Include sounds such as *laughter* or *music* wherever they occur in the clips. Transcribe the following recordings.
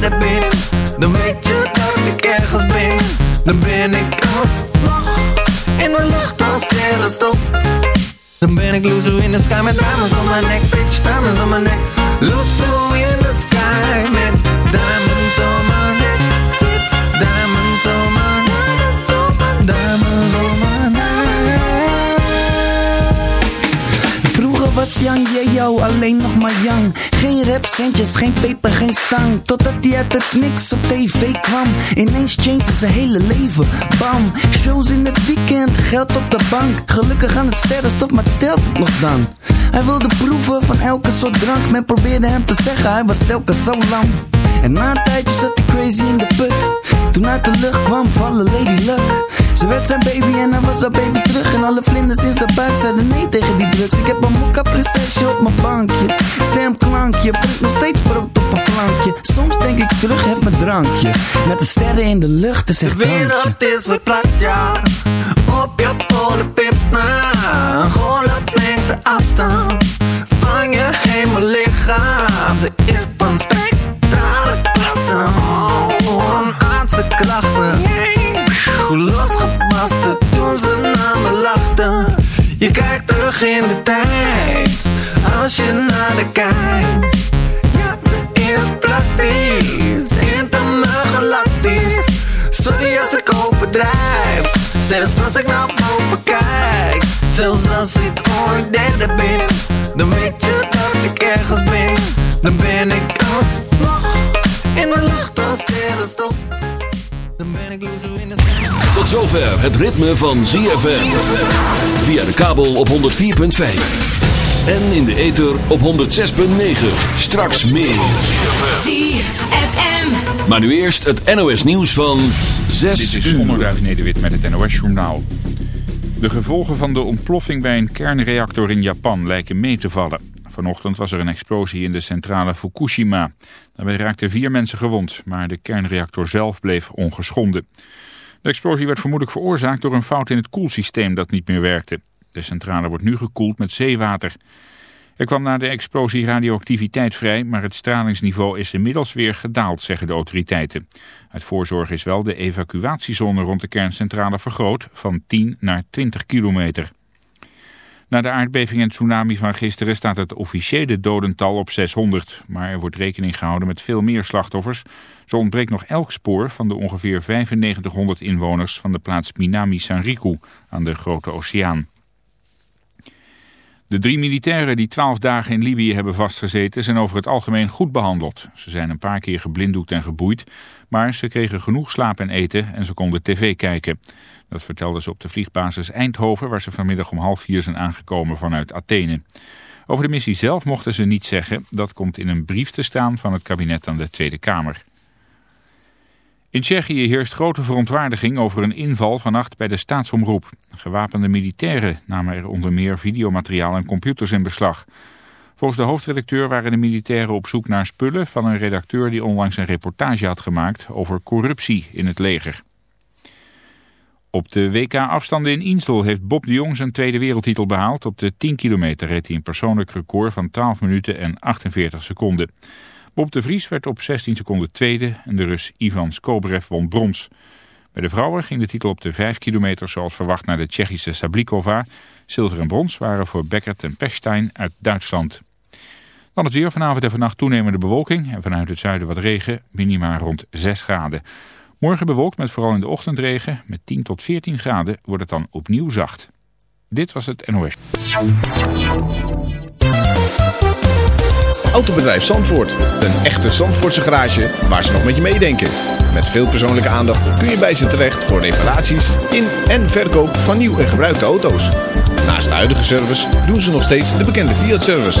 Dan weet je dat ik ergens ben. Dan ben ik als vlag In de lucht als sterrenstof Dan ben ik loser in the sky met diamonds on my neck Bitch, diamonds on my neck Loser in the sky met diamonds on my neck Diamonds Young, yeah yo, alleen nog maar young. Geen rapcentjes, geen peper, geen stang. Totdat hij uit het niks op tv kwam. Ineens changed zijn hele leven, bam. Shows in het weekend, geld op de bank. Gelukkig aan het sterrenstof, maar telt het nog dan? Hij wilde proeven van elke soort drank. Men probeerde hem te zeggen, hij was telkens zo lang En na een tijdje zat hij crazy in de put. Toen uit de lucht kwam vallen Lady Luck. Ze werd zijn baby en hij was haar baby terug. En alle vlinders in zijn buik zeiden nee tegen die drugs. Ik heb een mokka prinsesje op mijn bankje. Stemklankje, brengt nog steeds brood op een plankje. Soms denk ik terug, heb mijn drankje. Met de sterren in de lucht, is echt De wereld is verplaatst, ja. Op je polenpips na. Golf neemt de afstand. Van je hemellichaam Ze is van spectrale klasse Onaardse krachten Hoe losgebarsten toen ze naar me lachten Je kijkt terug in de tijd Als je naar de kijkt Ja, ze is praktisch Intermaal galactisch Sorry als ik overdrijf Zelfs als ik naar boven kijk Zelfs als ik ooit derde ben Dan weet je dat ik ergens ben. Dan ben ik als In de lucht als sterrenstof Dan ben ik loser in de Tot zover het ritme van ZFM. Via de kabel op 104.5. En in de ether op 106.9. Straks meer. ZFM. Maar nu eerst het NOS nieuws van 6 Dit is. Onderduif Nederwit met het NOS Journaal. De gevolgen van de ontploffing bij een kernreactor in Japan lijken mee te vallen. Vanochtend was er een explosie in de centrale Fukushima. Daarbij raakten vier mensen gewond, maar de kernreactor zelf bleef ongeschonden. De explosie werd vermoedelijk veroorzaakt door een fout in het koelsysteem dat niet meer werkte. De centrale wordt nu gekoeld met zeewater. Er kwam na de explosie radioactiviteit vrij, maar het stralingsniveau is inmiddels weer gedaald, zeggen de autoriteiten. Uit voorzorg is wel de evacuatiezone rond de kerncentrale vergroot van 10 naar 20 kilometer. Na de aardbeving en tsunami van gisteren staat het officiële dodental op 600. Maar er wordt rekening gehouden met veel meer slachtoffers. Zo ontbreekt nog elk spoor van de ongeveer 9500 inwoners van de plaats Minami Sanriku aan de Grote Oceaan. De drie militairen die twaalf dagen in Libië hebben vastgezeten zijn over het algemeen goed behandeld. Ze zijn een paar keer geblinddoekt en geboeid, maar ze kregen genoeg slaap en eten en ze konden tv kijken. Dat vertelden ze op de vliegbasis Eindhoven, waar ze vanmiddag om half vier zijn aangekomen vanuit Athene. Over de missie zelf mochten ze niets zeggen. Dat komt in een brief te staan van het kabinet aan de Tweede Kamer. In Tsjechië heerst grote verontwaardiging over een inval vannacht bij de staatsomroep. Gewapende militairen namen er onder meer videomateriaal en computers in beslag. Volgens de hoofdredacteur waren de militairen op zoek naar spullen van een redacteur die onlangs een reportage had gemaakt over corruptie in het leger. Op de WK-afstanden in Insel heeft Bob de Jong zijn tweede wereldtitel behaald. Op de 10 kilometer reed hij een persoonlijk record van 12 minuten en 48 seconden. Bob de Vries werd op 16 seconden tweede en de Rus Ivan Skobrev won brons. Bij de vrouwen ging de titel op de 5 kilometer zoals verwacht naar de Tsjechische Sablikova. Zilver en brons waren voor Beckert en Pechstein uit Duitsland. Dan het weer vanavond en vannacht toenemende bewolking en vanuit het zuiden wat regen, minima rond 6 graden. Morgen bewolkt met vooral in de ochtend regen. Met 10 tot 14 graden wordt het dan opnieuw zacht. Dit was het NOS. Autobedrijf Zandvoort. Een echte Zandvoortse garage waar ze nog met je meedenken. Met veel persoonlijke aandacht kun je bij ze terecht voor reparaties in en verkoop van nieuw en gebruikte auto's. Naast de huidige service doen ze nog steeds de bekende Fiat-service.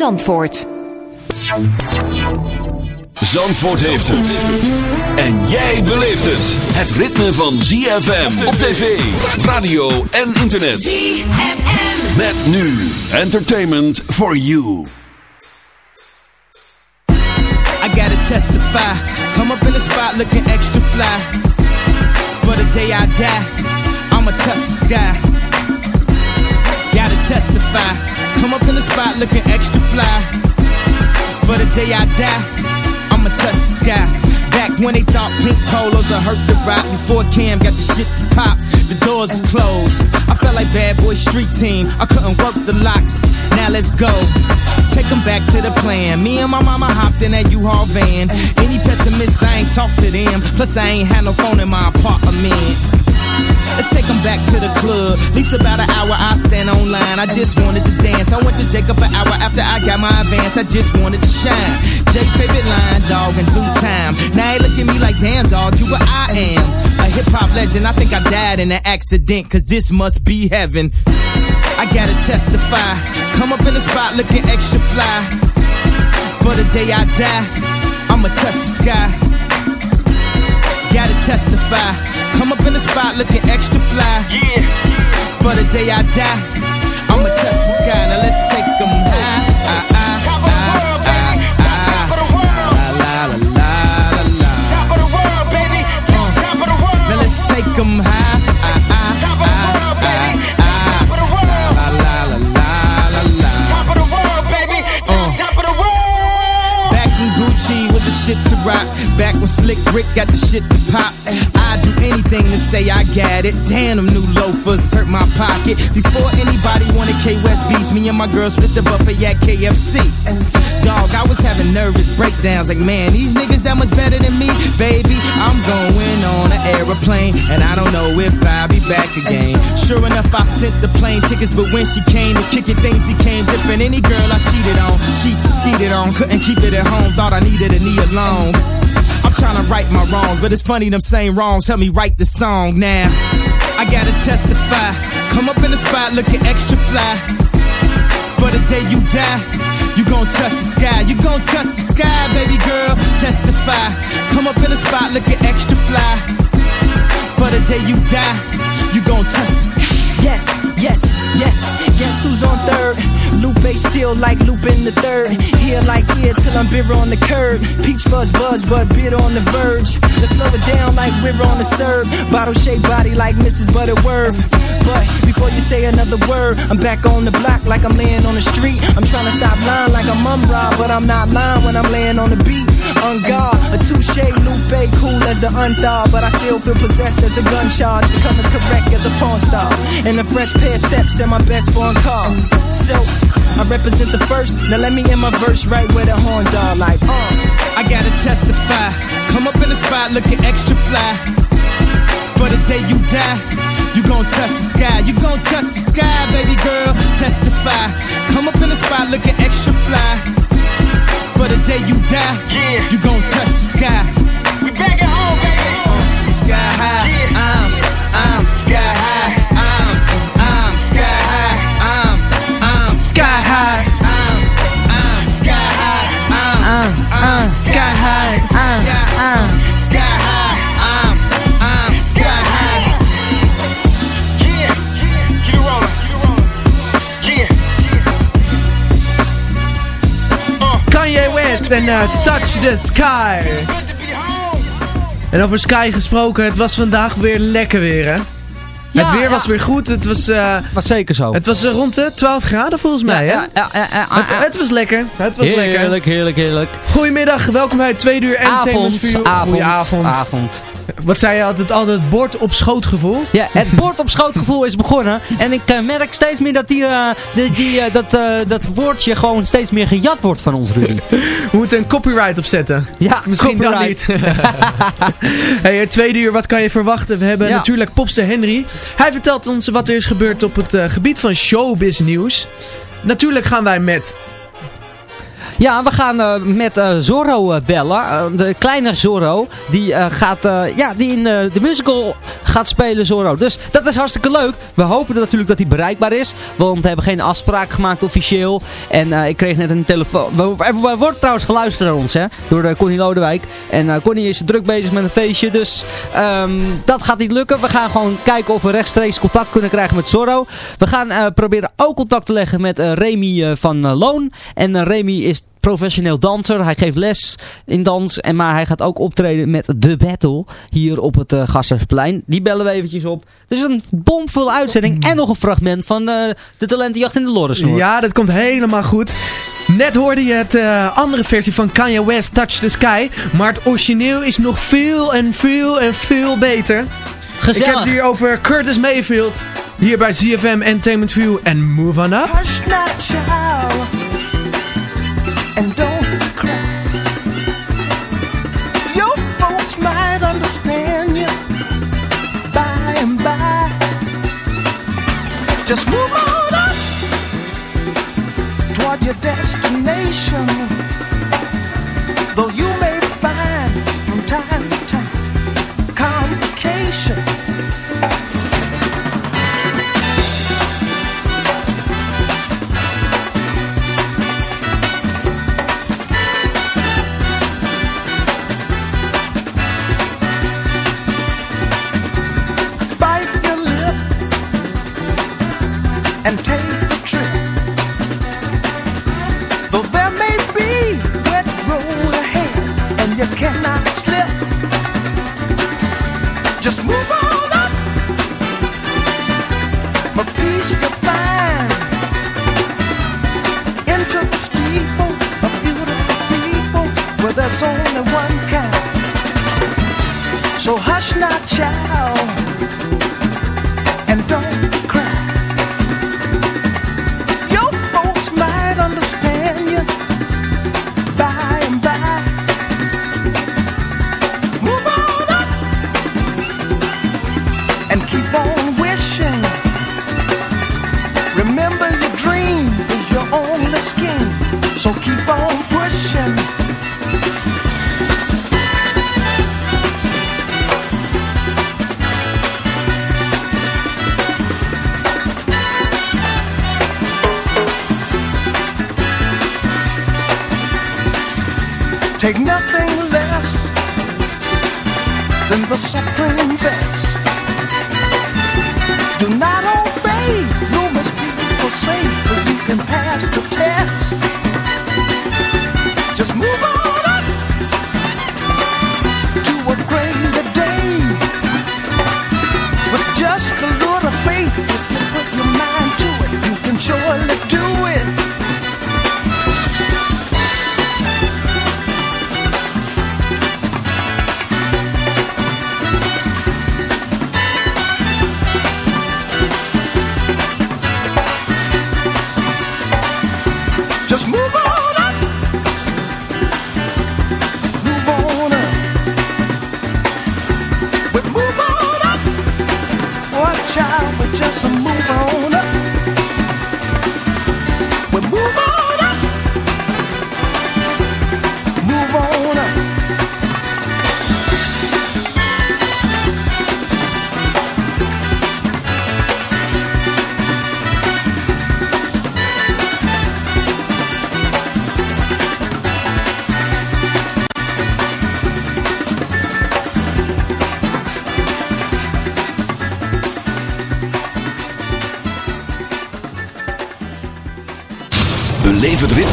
Zandvoort. Zandvoort heeft het. En jij beleeft het. Het ritme van ZFM op tv, radio en internet. ZFM. Met nu entertainment for you. I gotta testify. Come up in the spot looking extra fly. For the day I die, I'ma touch the sky. Gotta testify. Come up in the spot looking extra fly. For the day I die, I'ma touch the sky. Back when they thought pink polos would hurt the rock. Before Cam got the shit to pop, the doors is closed. I felt like bad boy street team, I couldn't work the locks. Now let's go, take them back to the plan. Me and my mama hopped in that U-Haul van. Any pessimists, I ain't talk to them. Plus I ain't had no phone in my apartment Let's take them back to the club. At least about an hour I stand online. I just wanted to dance. I went to Jacob an hour after I got my advance. I just wanted to shine. Jake favorite line, dog, in due time. Now he look at me like, damn, dog, you what I am. A hip hop legend. I think I died in an accident, cause this must be heaven. I gotta testify. Come up in the spot looking extra fly. For the day I die, I'ma touch the sky. Gotta testify. Come up in the spot looking extra fly. Yeah. For the day I die, I'ma touch the sky. Now let's take them high. Ah, ah, ah, ah, ah. La, la, la, la, la, la. Uh. Now let's take them high. Ah, ah, ah, ah, ah. La, la, la, la, la, la. Uh. Back in Gucci with the shit to rock. Back when Slick Rick got the shit to pop. I'd do anything to say I got it. Damn, them new loafers hurt my pocket. Before anybody wanted K West beats, me and my girl split the buffet at KFC. Dog, I was having nervous breakdowns. Like, man, these niggas that much better than me. Baby, I'm going on an aeroplane. And I don't know if I'll be back again. Sure enough, I sent the plane tickets. But when she came to kick it, things became different. Any girl I cheated on, sheets skeeted on. Couldn't keep it at home, thought I needed a knee alone. I'm trying to right my wrongs, but it's funny them same wrongs help me write the song now. I gotta testify. Come up in the spot looking extra fly. For the day you die, you gon' touch the sky. You gon' touch the sky, baby girl. Testify. Come up in the spot looking extra fly. For the day you die, you gon' touch the sky. Yes, yes, yes. Guess who's on third? Lupe still like Lupin the third. Here like here till I'm bitter on the curb. Peach fuzz buzz, but bitter on the verge. Let's slow it down like we're on the serve. Bottle shaped body like Mrs. Butterworth. But before you say another word, I'm back on the block like I'm laying on the street. I'm trying to stop lying like I'm rob, but I'm not lying when I'm laying on the beat. On guard, a touche, Lupe, cool as the unthaw, but I still feel possessed as a gun charge. To come as correct as a porn star. And a fresh pair of steps and my best phone call. So, I represent the first. Now let me in my verse right where the horns are like, uh. I gotta testify. Come up in the spot looking extra fly. For the day you die, you gon' touch the sky. You gon' touch the sky, baby girl. Testify. Come up in the spot looking extra fly. For the day you die, yeah. you gon' touch the sky. We back at home, baby. Uh, sky high, I'm, I'm sky high. I'm, sky high. I'm, I'm sky high. I'm, I'm sky high. Yeah, keep it rolling. Yeah. Kanye West en uh, Touch the Sky. En over Sky gesproken, het was vandaag weer lekker weer, hè? Ja, het weer ja. was weer goed. Het was, eh, Was zeker zo. het was eh, rond de 12 graden volgens mij, hè? ja, ja, ja, ja, Het, het was lekker. Het was lekker. Heerlijk, heerlijk, heerlijk. Goedemiddag, welkom bij het tweede uur Entertainment Avond, avond, Goedenavond. avond. Wat zei je altijd? Altijd het bord op schoot gevoel? Ja, het bord op schoot gevoel is begonnen. En ik uh, merk steeds meer dat, die, uh, die, die uh, dat, dat woordje gewoon steeds meer gejat wordt van ons, Rudy. *laughs* We moeten een copyright opzetten. Ja, Misschien dan niet. *laughs* hey, het tweede uur, wat kan je verwachten? We hebben Ja. natuurlijk Popster Henry. Hij vertelt ons wat er is gebeurd op het gebied van showbiz nieuws. Natuurlijk gaan wij met Ja, we gaan uh, met uh, Zorro uh, bellen. de kleine Zorro. Die, gaat, ja, die in de musical gaat spelen, Zorro. Dus dat is hartstikke leuk. We hopen natuurlijk dat hij bereikbaar is. Want we hebben geen afspraak gemaakt officieel. En ik kreeg net een telefoon. Er wordt trouwens geluisterd naar ons, hè. Door Connie Lodewijk. En Connie is druk bezig met een feestje. Dus um, dat gaat niet lukken. We gaan gewoon kijken of we rechtstreeks contact kunnen krijgen met Zorro. We gaan proberen ook contact te leggen met Remy van Loon. En Remy is professioneel danser. Hij geeft les in dans. En, maar hij gaat ook optreden met The Battle hier op het uh, Gassersplein. Die bellen we eventjes op. Dus een bomvolle uitzending. En nog een fragment van uh, de talentenjacht in de Lorensnoor. Ja, dat komt helemaal goed. Net hoorde je het uh, andere versie van Kanye West, Touch the Sky. Maar het origineel is nog veel en veel en veel beter. Gezellig. Ik heb het hier over Curtis Mayfield. Hier bij ZFM Entertainment View en Move On Up. And don't cry. Your folks might understand you by and by. Just move on up toward your destination.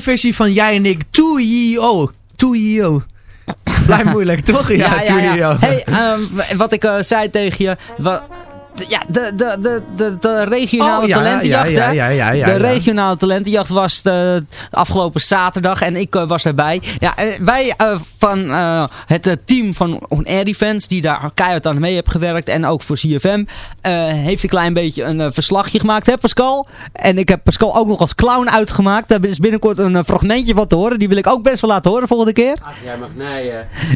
Versie van Jij en ik, Tuyo. Tuyo. Blijft moeilijk, toch? Ja, Tuyo. Hey, ehm, wat ik eh, zei tegen je. wa- de- ja, de, de, de, de, de regionale Oh, ja, talentenjacht, ja, ja, hè? ja, ja, ja, de ja. regionale talentenjacht was de afgelopen zaterdag en ik eh, was erbij. Ja, eh, wij eh, van eh, het eh, team van On Air Events, die daar keihard aan mee heeft gewerkt en ook voor CFM, eh, heeft een klein beetje een eh, verslagje gemaakt, hè Pascal? En ik heb Pascal ook nog als clown uitgemaakt. Daar is binnenkort een eh, fragmentje van te horen. Die wil ik ook best wel laten horen volgende keer. Jij mag nee,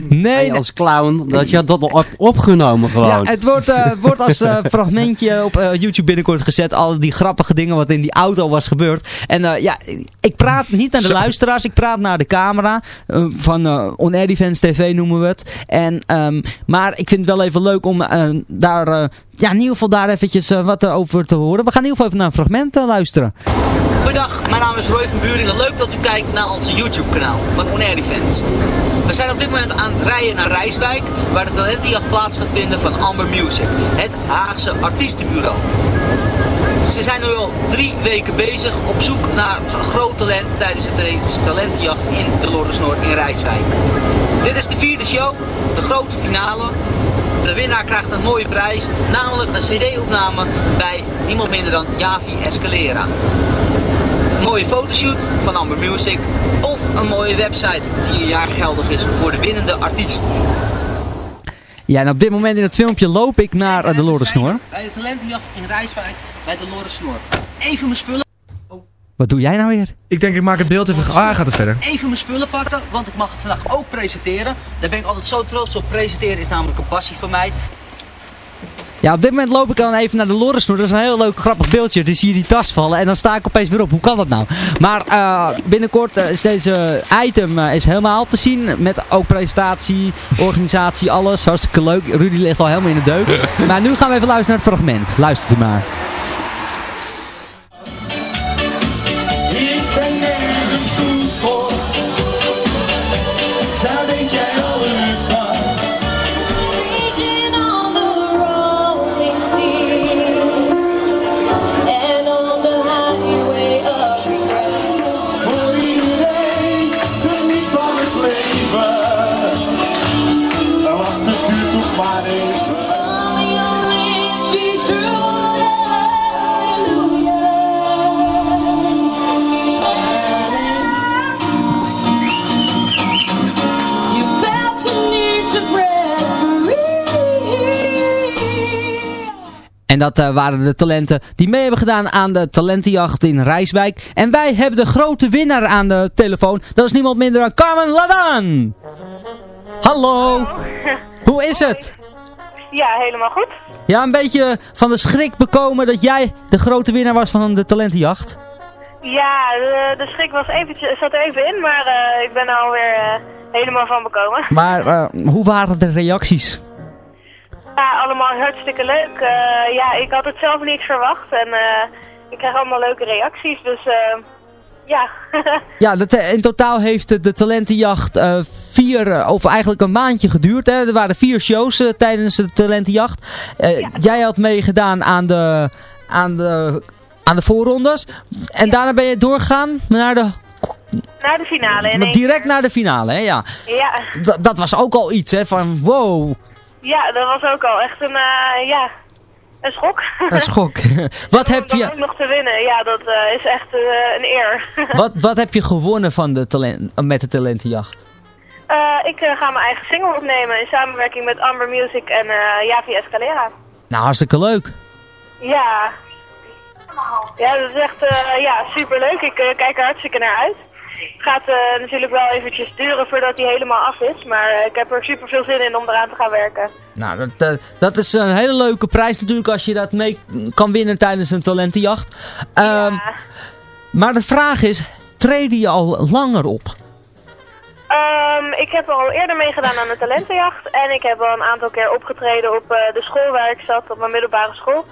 Nee, als clown, dat je had dat al op- opgenomen gewoon. Ja, het wordt, eh, het wordt als eh, *laughs* fragmentje op eh, YouTube binnenkort gezet. Al die grappige dingen wat in die auto was gebeurd. En eh, ja, ik praat niet naar de luisteraars. Ik praat naar de camera. eh, van On Air Defense TV noemen we het. En, ehm, maar ik vind het wel even leuk om daar... ja, in ieder geval daar eventjes eh, wat over te horen. We gaan in ieder geval even naar een fragment eh, luisteren. Goedendag, mijn naam is Roy van Buringen. Leuk dat u kijkt naar onze YouTube kanaal van On Air Events. We zijn op dit moment aan het rijden naar Rijswijk, waar de talentenjacht plaats gaat vinden van Amber Music, het Haagse artiestenbureau. Ze zijn nu al drie weken bezig op zoek naar groot talent tijdens de talentenjacht in de Lorendsnoord in Rijswijk. Dit is de vierde show, de grote finale. De winnaar krijgt een mooie prijs, namelijk een cd-opname bij niemand minder dan Javi Escalera. Een mooie fotoshoot van Amber Music of een mooie website die een jaar geldig is voor de winnende artiest. Ja, en op dit moment in het filmpje loop ik naar eh, de Lorendsnoor. Bij de talentenjacht in Rijswijk bij de Lorendsnoor. Even mijn spullen. Wat doe jij nou weer? Ik denk ik maak het beeld even... Ah, gaat er verder. Even mijn spullen pakken, want ik mag het vandaag ook presenteren. Daar ben ik altijd zo trots op. Presenteren is namelijk een passie van mij. Ja, op dit moment loop ik dan even naar de Lorensnoer. Dat is een heel leuk grappig beeldje. Dan zie je die tas vallen en dan sta ik opeens weer op. Hoe kan dat nou? Maar eh, binnenkort uh, is deze item uh, is helemaal te zien. Met ook presentatie, organisatie, alles. Hartstikke leuk. Rudy ligt al helemaal in de deuk. *laughs* maar nu gaan we even luisteren naar het fragment. Luistert u maar. En dat eh, waren de talenten die mee hebben gedaan aan de talentenjacht in Rijswijk. En wij hebben de grote winnaar aan de telefoon. Dat is niemand minder dan Carmen Ladan. Hallo. *laughs* Hoe is het? Ja, helemaal goed. Ja, een beetje van de schrik bekomen dat jij de grote winnaar was van de talentenjacht. Ja, de, de schrik was eventjes, zat er even in, maar eh, ik ben er alweer eh, helemaal van bekomen. Maar hoe waren de reacties? Ja, allemaal hartstikke leuk. Eh, ja, ik had het zelf niet verwacht en eh, ik krijg allemaal leuke reacties, dus eh, ja. *laughs* Ja, dat, in totaal heeft de, talentenjacht vier, of eigenlijk een maandje geduurd. Hè. Er waren vier shows tijdens de talentenjacht. Jij had meegedaan aan de, aan, de, aan de voorrondes. En daarna ben je doorgegaan naar de, Naar de finale. in direct naar de finale. Hè? Ja. Ja. Dat, dat was ook al iets, hè, van wow, ja, dat was ook al echt een, eh, ja, een schok. een *laughs* schok. *laughs* wat, heb je, ook nog te winnen, ja, dat eh, is echt eh, een eer. *laughs* wat, wat heb je gewonnen van de talent, met de talentenjacht? Ik ga mijn eigen single opnemen in samenwerking met Amber Music en Javi Escalera. Nou, hartstikke leuk. Ja. Ja, dat is echt ja, superleuk. Ik kijk er hartstikke naar uit. Het gaat eh, natuurlijk wel eventjes duren voordat hij helemaal af is. Maar eh, ik heb er super veel zin in om eraan te gaan werken. Nou, dat, eh, dat is een hele leuke prijs natuurlijk als je dat mee kan winnen tijdens een talentenjacht. Ehm, Maar de vraag is, treden je al langer op? Ehm, ik heb al eerder meegedaan aan de talentenjacht. En ik heb al een aantal keer opgetreden op de school waar ik zat, op mijn middelbare school.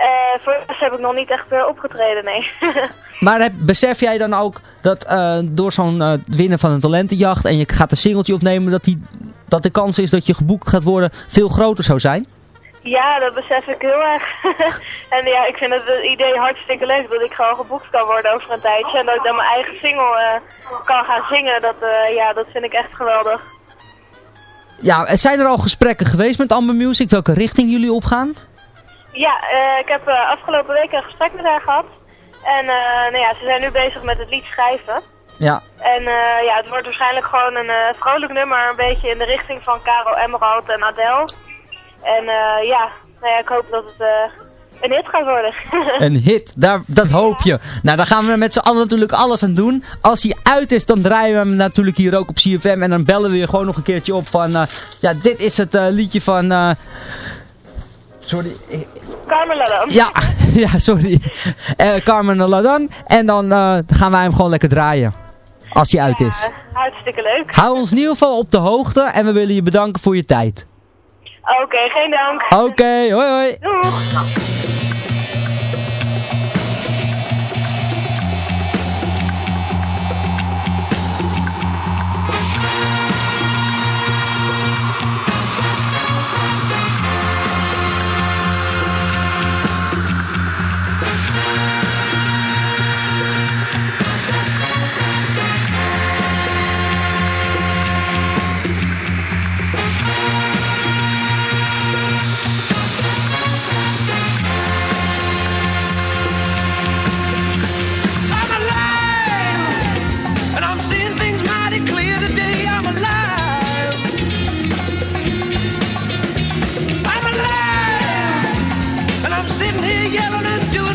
Eh voor de rest heb ik nog niet echt eh, opgetreden, nee. *laughs* Maar heb, besef jij dan ook dat eh, door zo'n winnen van een talentenjacht en je gaat een singeltje opnemen, dat, die, dat de kans is dat je geboekt gaat worden veel groter zou zijn? Ja, dat besef ik heel erg. *laughs* en ja, ik vind het idee hartstikke leuk dat ik gewoon geboekt kan worden over een tijdje. En dat ik dan mijn eigen single kan gaan zingen. Dat, ja, dat vind ik echt geweldig. Ja, zijn er al gesprekken geweest met Amber Music, welke richting jullie opgaan? Ja, eh, ik heb eh, afgelopen week een gesprek met haar gehad. En eh, nou ja, ze zijn nu bezig met het lied schrijven. Ja, En ja, het wordt waarschijnlijk gewoon een eh, vrolijk nummer. Een beetje in de richting van Caro Emerald en Adele. En ja, nou ja, ik hoop dat het een hit gaat worden. *laughs* een hit, daar, dat hoop je. Nou, daar gaan we met z'n allen natuurlijk alles aan doen. Als hij uit is, dan draaien we hem natuurlijk hier ook op CFM. En dan bellen we je gewoon nog een keertje op van... ja, dit is het liedje van... sorry. ik- Carmela dan. Ja, *laughs* ja, sorry. Eh Carmen Ladan. En dan eh, gaan wij hem gewoon lekker draaien. Als hij uit is. Hartstikke leuk. Hou ons in ieder geval op de hoogte. En we willen je bedanken voor je tijd. Oké, geen dank. Oké, hoi hoi. Doeg. sitting here yelling and doing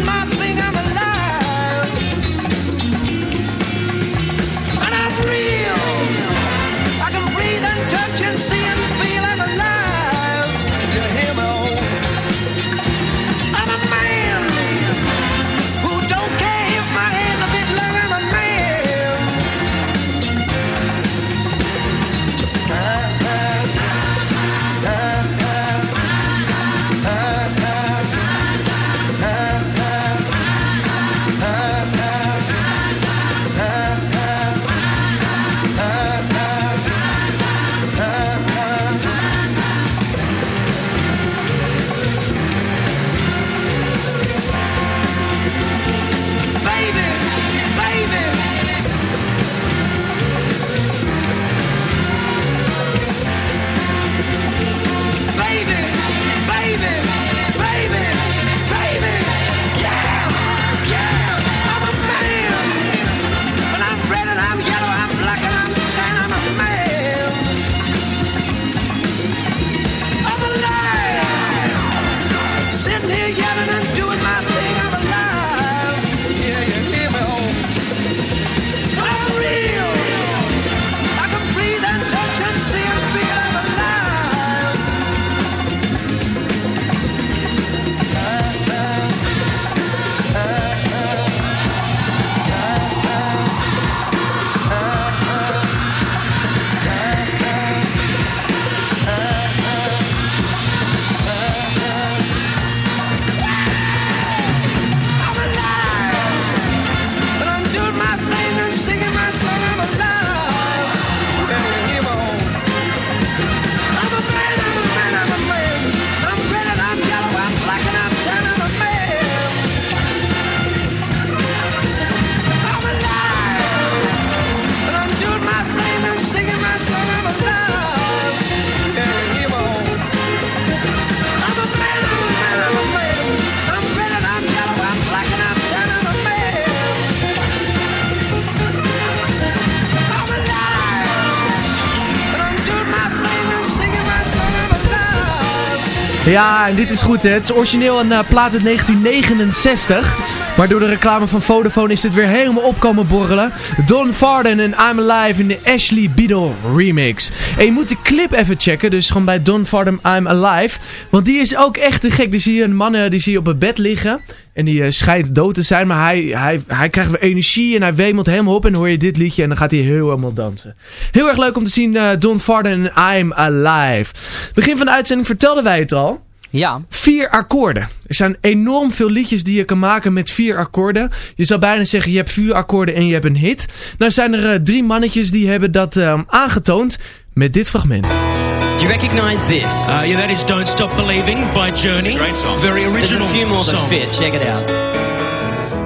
Ja, en dit is goed hè. Het is origineel een uh, plaat uit 1969. Maar door de reclame van Vodafone is dit weer helemaal opkomen borrelen. Don Farden en I'm Alive in de Ashley Beadle remix. En je moet de clip even checken. Dus gewoon bij Don Farden I'm Alive. Want die is ook echt te gek. Die zie je een man die zie je op het bed liggen. En die uh, schijnt dood te zijn. Maar hij, hij, hij krijgt weer energie. En hij wemelt helemaal op. En hoor je dit liedje. En dan gaat hij heel helemaal dansen. Heel erg leuk om te zien. Don Farden en I'm Alive. Begin van de uitzending vertelden wij het al. Ja. Vier akkoorden. Er zijn enorm veel liedjes die je kan maken met vier akkoorden. Je zou bijna zeggen je hebt vier akkoorden en je hebt een hit. Nou zijn er uh, drie mannetjes die hebben dat uh, aangetoond met dit fragment. Do you recognize this? Uh, yeah, that is Don't Stop Believing by Journey. It's a great song. Very original There's a few more that song. fit. Check it out.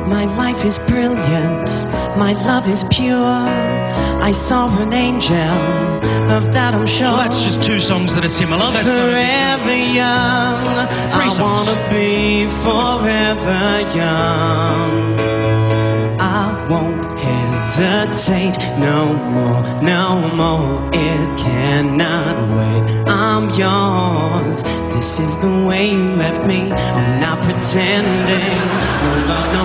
My life is brilliant, my love is pure. I saw an angel, of that I'm sure. Well, that's just two songs that are similar. That's forever young. Three I songs. wanna be forever young. I won't hesitate no more, no more. It cannot wait. I'm yours. This is the way you left me. I'm not pretending. No love, no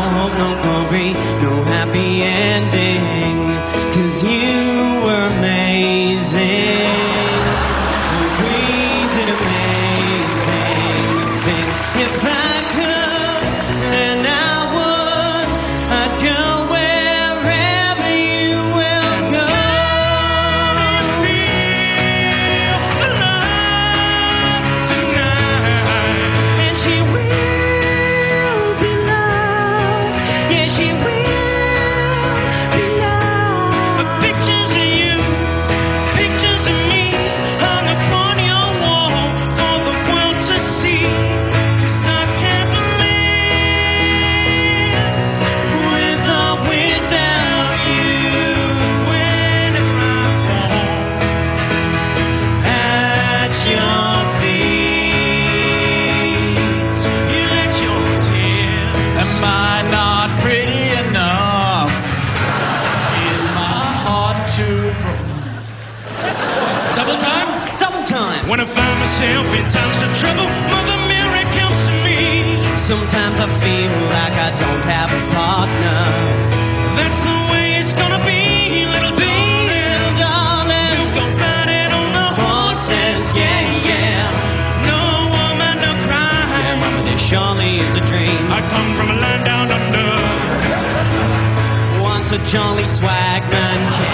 Sometimes I feel like I don't have a partner. That's the way it's gonna be, little darling. darling. We'll go riding on the horses, yeah, yeah. No woman, no crime. It surely is a dream. I come from a land down under. Once a jolly swagman kept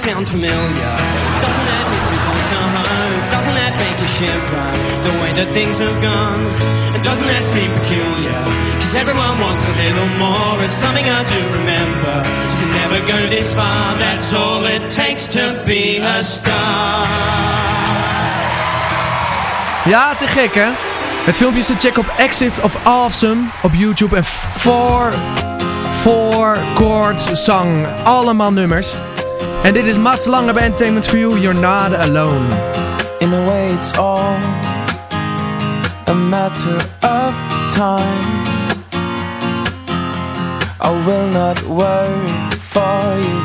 sound familiar? Doesn't that hit you close to home? Doesn't that make you shiver the way that things have gone. Doesn't that seem peculiar? Cause everyone wants a little more. It's something I do remember. To never go this far, that's all it takes to be a star. Ja, te gek hè? Het filmpje is te checken op Exit of Awesome op YouTube en 4 4 chords song. Allemaal nummers. En dit is Mats Lange bij Entertainment for You. You're not alone. In a way, it's all a matter of time. I will not worry for you,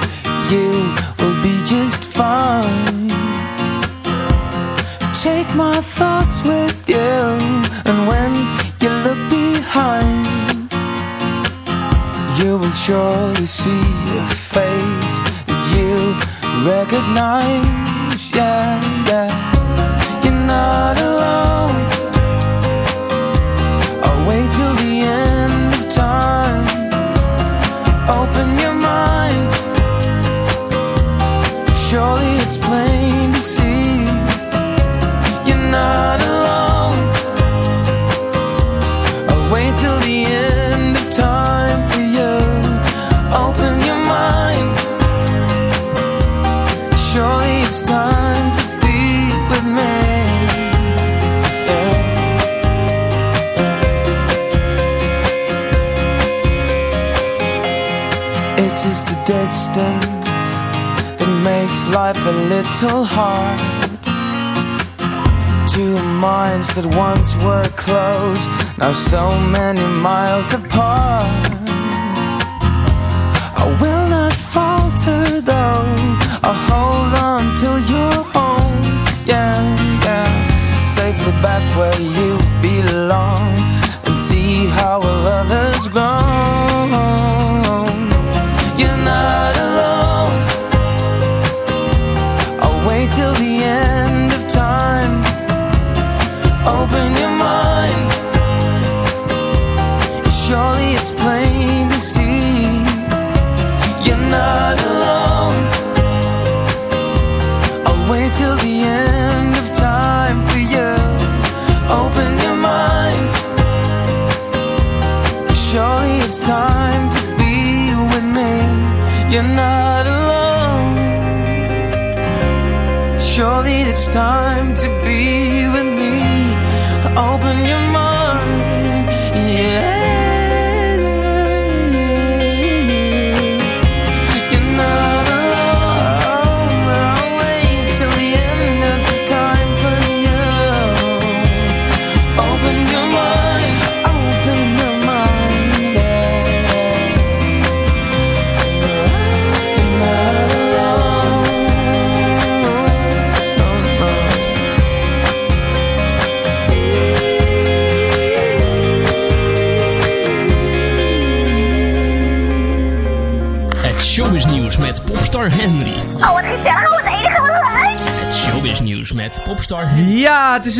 you will be just fine. Take my thoughts with you, and when you look behind, you will surely see a face you recognize. Yeah, yeah. You're not alone. I'll wait till the end of time. Open your mind. Surely it's plain to see. You're not distance that makes life a little hard. Two minds that once were close, now so many miles apart. I will not falter though.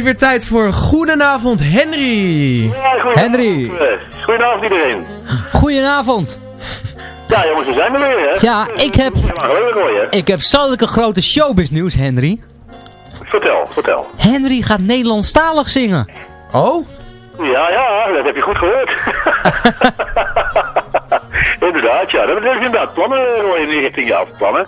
Weer tijd voor Goedenavond Henry. Henry. Goedenavond iedereen. Goedenavond. Ja jongens, we zijn er weer hè. Ja, ik heb, ik heb zulke grote showbiznieuws, Henry. Vertel, vertel. Henry gaat Nederlandstalig zingen. Oh? Ja, ja, dat heb je goed gehoord. *laughs* inderdaad, ja. Dat is inderdaad plannen Roy, in die richting ja, plannen.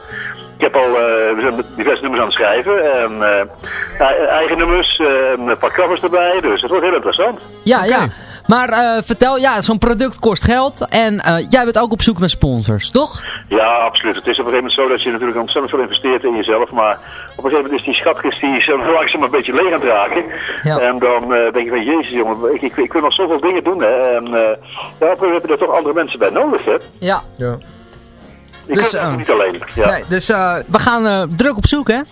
Ik heb al eh, we zijn diverse nummers aan het schrijven. En, eh, eigen nummers, eh, een paar covers erbij. Dus het wordt heel interessant. Ja, ja. Maar eh, vertel, ja, zo'n product kost geld. En eh, jij bent ook op zoek naar sponsors, toch? Ja, absoluut. Het is op een gegeven moment zo dat je natuurlijk ontzettend veel investeert in jezelf. Maar op een gegeven moment is die schatkist die zo *laughs* langzaam een beetje leeg aan het raken. En dan eh, denk je van, jezus jongen, ik, ik, ik wil nog zoveel dingen doen. Hè. En uh, ja, op een heb je er toch andere mensen bij nodig. Hè. Ja. ja. Dus, kan het eh, niet alleen. Ja. Nee, dus eh, we gaan eh, druk op zoek, hè? Ja,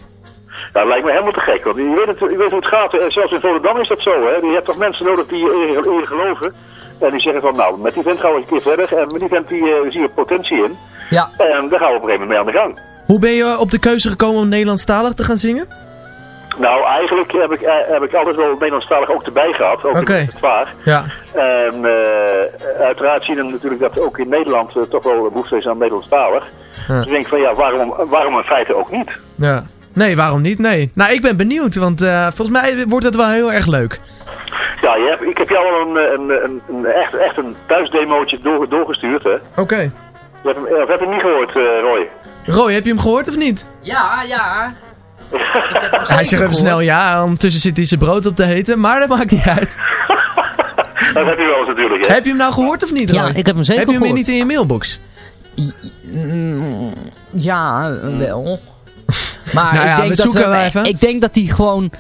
dat lijkt me helemaal te gek. Want je weet, het, je weet hoe het gaat. Zelfs in Volendam is dat zo. Hè. Je hebt toch mensen nodig die in je- in je geloven. En die zeggen van, nou, met die vent gaan we een keer verder. En met die vent die, eh, zie je potentie in. Ja. En daar gaan we op een gegeven moment mee aan de gang. Hoe ben je op de keuze gekomen om Nederlandstalig te gaan zingen? Nou, eigenlijk heb ik, eh, heb ik altijd wel Nederlandstalig ook erbij gehad. Ook in het waar. Ja. En eh, uiteraard zien we natuurlijk dat ook in Nederland eh, toch wel behoefte is aan Nederlandstalig. Ja. Dus ik denk van ja, waarom, waarom in feite ook niet? Ja. Nee, waarom niet? Nee. Nou, ik ben benieuwd, want eh, volgens mij wordt het wel heel erg leuk. Ja, je hebt, ik heb jou al een, een, een, een echt, echt een thuisdemootje door, doorgestuurd, hè? Oké. Je hebt hem, of heb je hem niet gehoord, eh, Roy? Roy, heb je hem gehoord of niet? Ja, ja. Hij zegt even snel ja, ondertussen zit hij zijn brood op te heten, maar dat maakt niet uit. *laughs* Dat heb je wel eens natuurlijk, hè? Heb je hem nou gehoord of niet, Roy? Ja, ik heb hem zeker Heb je hem gehoord. niet in je mailbox? Ja, wel. Maar Nou ja, ik, we denk dat zoeken wel even. ik denk dat hij gewoon,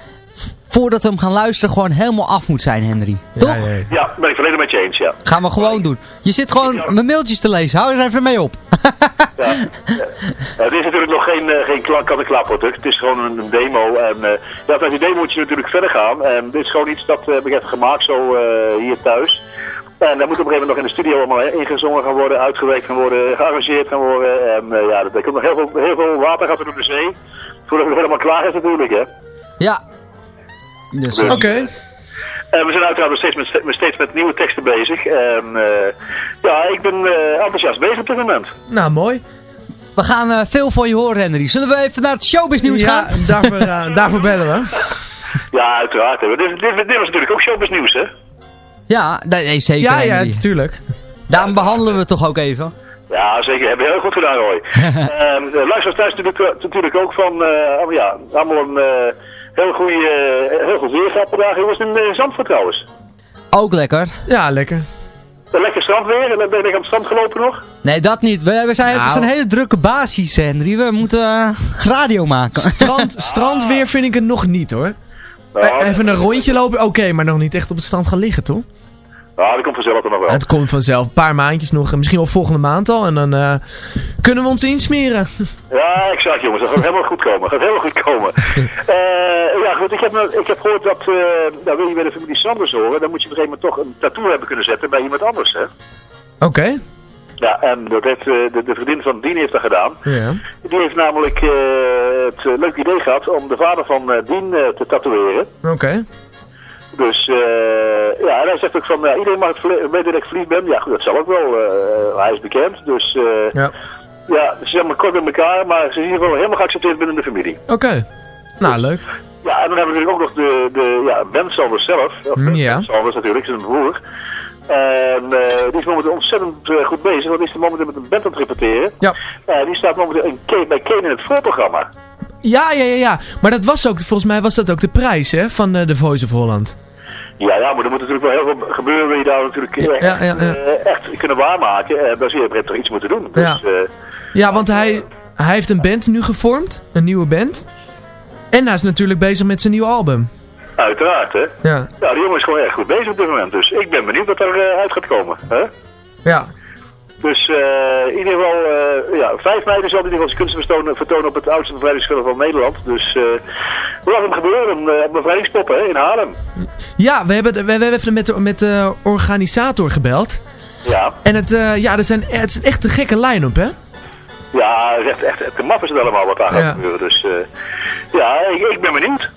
voordat we hem gaan luisteren, gewoon helemaal af moet zijn, Henry. Toch? Ja, ja, ja. Ja, ben ik volledig met je eens, ja. Gaan we gewoon doen. Je zit gewoon mijn mailtjes te lezen. Hou er even mee op. ja. Ja, het is natuurlijk nog geen, eh, geen kla- kat-en-klaar product. Het is gewoon een, demo. En eh ja, met die demo moet je natuurlijk verder gaan. En dit is gewoon iets dat eh, heb ik even gemaakt zo eh, hier thuis. En dat moet op een gegeven moment nog in de studio allemaal ingezongen gaan worden, uitgewerkt gaan worden, gearrangeerd gaan worden. En eh, ja, er komt nog heel veel, heel veel water gaat er door de zee. Voordat het helemaal klaar is natuurlijk, hè. Ja. Dus, Dus- Oké. En we zijn uiteraard nog steeds met, met- steeds met nieuwe teksten bezig. En eh, ja, ik ben eh, enthousiast bezig op dit moment. Nou, mooi. we gaan eh, veel van je horen, Henry. Zullen we even naar het showbiz nieuws Ja, gaan? daarvoor, eh, *laughs* daarvoor bellen we. Ja, uiteraard. Dit, dit, dit was natuurlijk ook showbiz nieuws, hè? Ja, nee, zeker, Ja, ja, Henry. natuurlijk. Daarom behandelen we het toch ook even. Ja, zeker. Heb je heel goed gedaan, Roy. *laughs* Ehm de luisteraars thuis natuurlijk, eh, natuurlijk ook van, eh, allemaal, ja, allemaal een eh, heel, goeie, eh, heel goed weer gehad vandaag. Jongens, in uh, Zandvoort trouwens. Ook lekker. Ja, lekker. Een lekker strandweer. Ben je aan het strand gelopen nog? Nee, dat niet. We, we, zijn, we Nou. zijn een hele drukke basis, Henry. We moeten eh, radio maken. *laughs* Strand, strandweer vind ik het nog niet, hoor. Nou, Even een rondje lopen, oké, maar nog niet echt op het strand gaan liggen, toch? Nou, dat komt vanzelf er nog wel. Het komt vanzelf, een paar maandjes nog, en misschien wel volgende maand al, en dan eh, kunnen we ons insmeren. *laughs* Ja, exact jongens. Dat gaat helemaal goed komen. Dat gaat helemaal goed komen. *laughs* Eh, ja, goed. Ik heb, ik heb gehoord dat, eh nou, wil je bij de familie Sanders horen, dan moet je op een gegeven moment toch een tattoo hebben kunnen zetten bij iemand anders, hè? Oké. Ja, en dat heeft, eh, de, de vriendin van Dien heeft dat gedaan. Ja. Die heeft namelijk eh, het eh, leuke idee gehad om de vader van eh, Dien eh, te tatoeëren. Oké. Dus eh, ja, en hij zegt ook van, ja, iedereen mag het weten dat ik verliefd ben. Ja, goed, dat zal ook wel. eh, hij is bekend, dus eh, Ja. ja, ze zijn maar kort met elkaar, maar ze zijn in ieder geval helemaal geaccepteerd binnen de familie. Oké. Nou, leuk. Ja, en dan hebben we natuurlijk ook nog de, de ja, Ben Sanders zelf. Of Ben Ja. Sanders natuurlijk, zijn broer. En eh, die is momenteel ontzettend eh, goed bezig, want die is momenteel met een band aan het repeteren. Ja. En die staat momenteel in K- bij Kane in het voorprogramma. Ja, ja, ja, ja. Maar dat was ook, volgens mij was dat ook de prijs, hè, van eh, The Voice of Holland. Ja, ja, maar er moet natuurlijk wel heel veel gebeuren. Wil je daar natuurlijk Ja, echt, ja, ja, ja. eh, echt kunnen waarmaken. Zie je moment toch iets moeten doen. Dus, Ja. eh, Ja, want hij, hij heeft een band nu gevormd, een nieuwe band. En hij is natuurlijk bezig met zijn nieuwe album. uiteraard, hè. Ja. Ja, die jongen is gewoon erg goed bezig op dit moment. Dus ik ben benieuwd wat eruit uit gaat komen. Hè? Ja. Dus eh, in ieder geval, eh, ja, 5 mei zal in ieder geval zijn kunsten vertonen, vertonen op het oudste bevrijdingsschilder van Nederland. Dus eh we laten hem gebeuren eh, op bevrijdingspop hè, in Haarlem. Ja, we hebben, we, we hebben even met de, met de organisator gebeld. Ja, En het, eh, ja, er zijn, het is echt een gekke line-up, hè? ja het is echt, echt, te maf is het allemaal wat daar gaat gebeuren. Dus eh, ja, ik, ik ben benieuwd.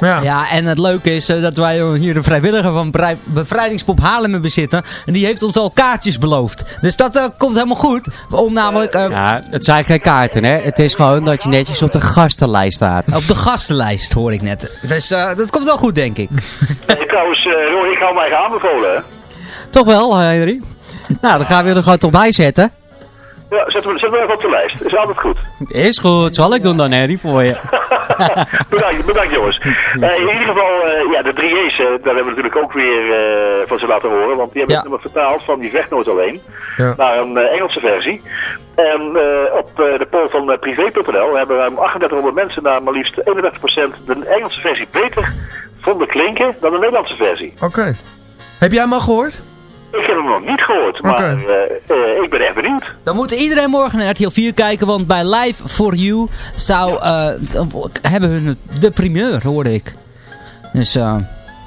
Ja. Ja, en het leuke is eh, dat wij hier de vrijwilliger van Brei- Bevrijdingspop Haarlem bezitten. En die heeft ons al kaartjes beloofd. Dus dat eh, komt helemaal goed. Om namelijk eh, Ja, het zijn geen kaarten, hè. Het is gewoon dat je netjes op de gastenlijst staat. op de gastenlijst, hoor ik net. Dus eh, dat komt wel goed, denk ik. *laughs* Trouwens, eh Roy, ik hou mij aanbevolen. Hè? Toch wel, Henry? Nou, dan gaan we er gewoon toch bij zetten. Ja, zetten we, zetten we even op de lijst. Is altijd goed. Is goed, zal ik doen dan, Henry, voor je. *laughs* bedankt, bedankt jongens. *laughs* Eh, in ieder geval, eh, ja, de 3E's, eh, daar hebben we natuurlijk ook weer eh, van ze laten horen. Want die hebben Ja. het nummer vertaald van die vechtnoot alleen Ja. naar een eh, Engelse versie. En eh, op eh, de poll van privé.nl hebben ruim 3800 mensen naar maar liefst 31% de Engelse versie beter vonden klinken dan de Nederlandse versie. Oké. Heb jij hem al gehoord? Ik heb hem nog niet gehoord, maar eh, eh, ik ben echt benieuwd. Dan moet iedereen morgen naar RTL 4 kijken, want bij Live for You zou, eh, t- hebben hun het- de primeur, hoorde ik. Dus eh,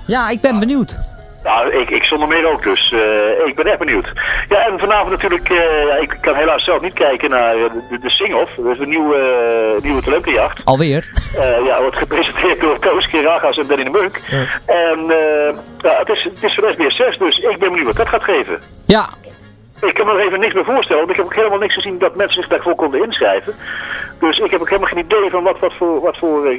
ja, ik ben benieuwd. Nou, ik, ik zonder meer ook, dus eh, ik ben echt benieuwd. Ja, en vanavond natuurlijk, eh, ik kan helaas zelf niet kijken naar eh, de, de sing-off. Dat is een nieuwe, uh, nieuwe talentenjacht. Alweer? Ja, wordt gepresenteerd door Koos Kiragas en Danny de Munk. En eh, ja, het is, het is van SBS 6, dus ik ben benieuwd wat dat gaat geven. Ja, Ik kan me er even niks meer voorstellen, want ik heb ook helemaal niks gezien dat mensen zich daarvoor konden inschrijven. Dus ik heb ook helemaal geen idee van wat, wat voor, wat voor eh,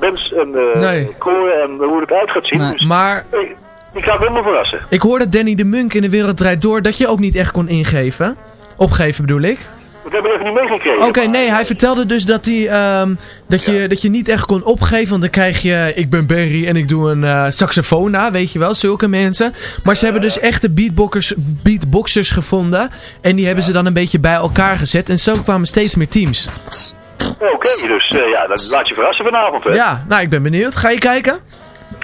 bands en Nee. koren en hoe het uit gaat zien. Dus Maar ik, ik ga helemaal verrassen. ik hoorde Danny de Munk in de Wereld Draait Door dat je ook niet echt kon ingeven. Opgeven bedoel ik. Dat hebben we even niet meegekregen. Oké, nee, hij vertelde dus dat, hij, ehm, dat, je, dat je niet echt kon opgeven. Want dan krijg je, ik ben Barry en ik doe een eh, saxofoon na, weet je wel, zulke mensen. Maar ze hebben dus echte beatboxers, beatboxers gevonden. En die hebben ze dan een beetje bij elkaar gezet. En zo kwamen steeds meer teams. Oké, dus eh, ja, dan laat je verrassen vanavond. Hè? Ja, nou, ik ben benieuwd. Ga je kijken?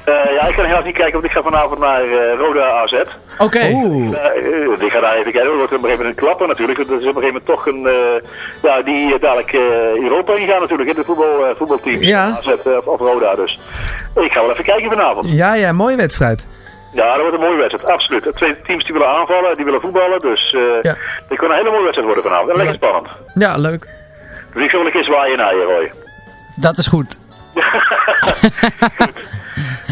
Eh, ja, ik kan helaas niet kijken, want ik ga vanavond naar eh, Roda AZ. Oké. Uh, ik ga daar even kijken. Dat wordt op een gegeven moment een klapper natuurlijk. Dat is op een gegeven moment toch een... eh, ja, die eh, dadelijk eh, Europa ingaan natuurlijk. In de voetbal, eh, voetbalteams. Ja. AZ eh, of, Roda dus. Ik ga wel even kijken vanavond. Ja, ja, mooie wedstrijd. Ja, dat wordt een mooie wedstrijd. Absoluut. De twee teams die willen aanvallen, die willen voetballen. Dus eh Ja. dit kan een hele mooie wedstrijd worden vanavond. En lekker spannend. Ja, leuk. Dus ik zal wel een keer zwaaien naar je, Roy. Dat is goed. *laughs* *laughs*